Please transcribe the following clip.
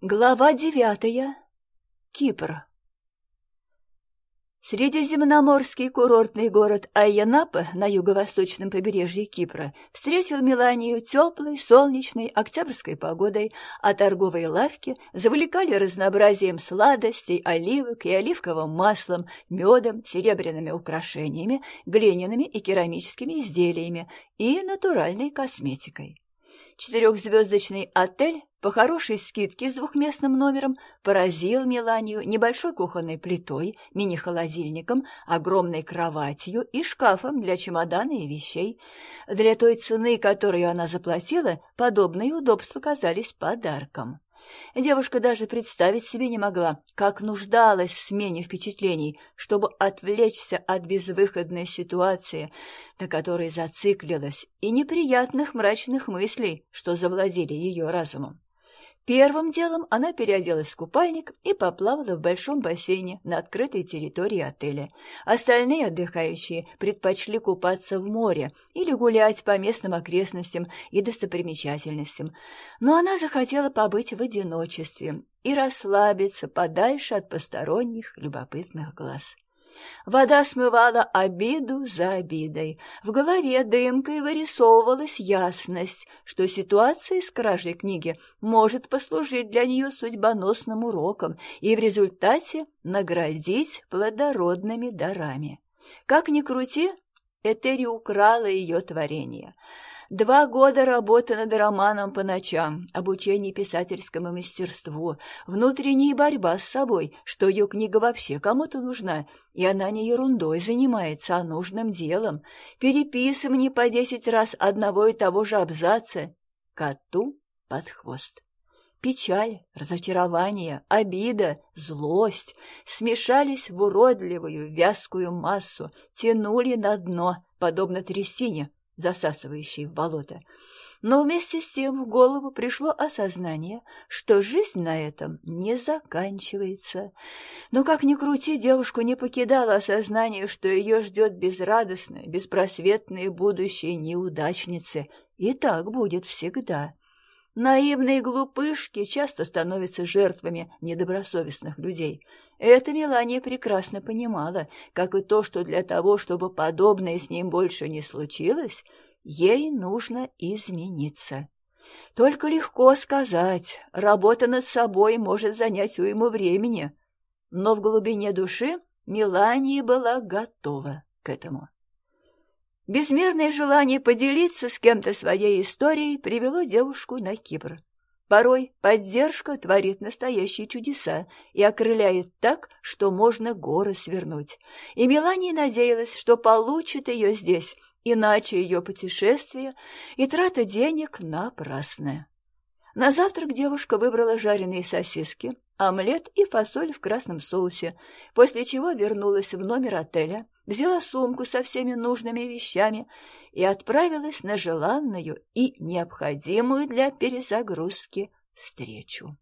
Глава девятая. Кипр. Средиземноморский курортный город Айянапа на юго-восточном побережье Кипра встретил Миланию теплой, солнечной, октябрьской погодой, а торговые лавки завлекали разнообразием сладостей, оливок и оливковым маслом, медом, серебряными украшениями, глиняными и керамическими изделиями и натуральной косметикой. Четырехзвездочный отель по хорошей скидке с двухместным номером поразил Миланию небольшой кухонной плитой, мини-холодильником, огромной кроватью и шкафом для чемодана и вещей. Для той цены, которую она заплатила, подобные удобства казались подарком. Девушка даже представить себе не могла, как нуждалась в смене впечатлений, чтобы отвлечься от безвыходной ситуации, на которой зациклилась, и неприятных мрачных мыслей, что завладели ее разумом. Первым делом она переоделась в купальник и поплавала в большом бассейне на открытой территории отеля. Остальные отдыхающие предпочли купаться в море или гулять по местным окрестностям и достопримечательностям. Но она захотела побыть в одиночестве и расслабиться подальше от посторонних любопытных глаз. Вода смывала обиду за обидой. В голове дымкой вырисовывалась ясность, что ситуация с кражей книги может послужить для нее судьбоносным уроком и в результате наградить плодородными дарами. Как ни крути, Этери украла ее творение — Два года работы над романом по ночам, обучение писательскому мастерству, внутренняя борьба с собой, что ее книга вообще кому-то нужна, и она не ерундой занимается, а нужным делом, переписывание по десять раз одного и того же абзаца, коту под хвост. Печаль, разочарование, обида, злость смешались в уродливую вязкую массу, тянули на дно, подобно трясине, засасывающей в болото. Но вместе с тем в голову пришло осознание, что жизнь на этом не заканчивается. Но как ни крути, девушку не покидало осознание, что ее ждет безрадостное, беспросветное будущее неудачницы. И так будет всегда. Наивные глупышки часто становятся жертвами недобросовестных людей. Это Мелания прекрасно понимала, как и то, что для того, чтобы подобное с ним больше не случилось, ей нужно измениться. Только легко сказать, работа над собой может занять уйму времени, но в глубине души Мелания была готова к этому. Безмерное желание поделиться с кем-то своей историей привело девушку на Кипр. Порой поддержка творит настоящие чудеса и окрыляет так, что можно горы свернуть. И Мелания надеялась, что получит ее здесь, иначе ее путешествие и трата денег напрасная. На завтрак девушка выбрала жареные сосиски, омлет и фасоль в красном соусе, после чего вернулась в номер отеля, взяла сумку со всеми нужными вещами и отправилась на желанную и необходимую для перезагрузки встречу.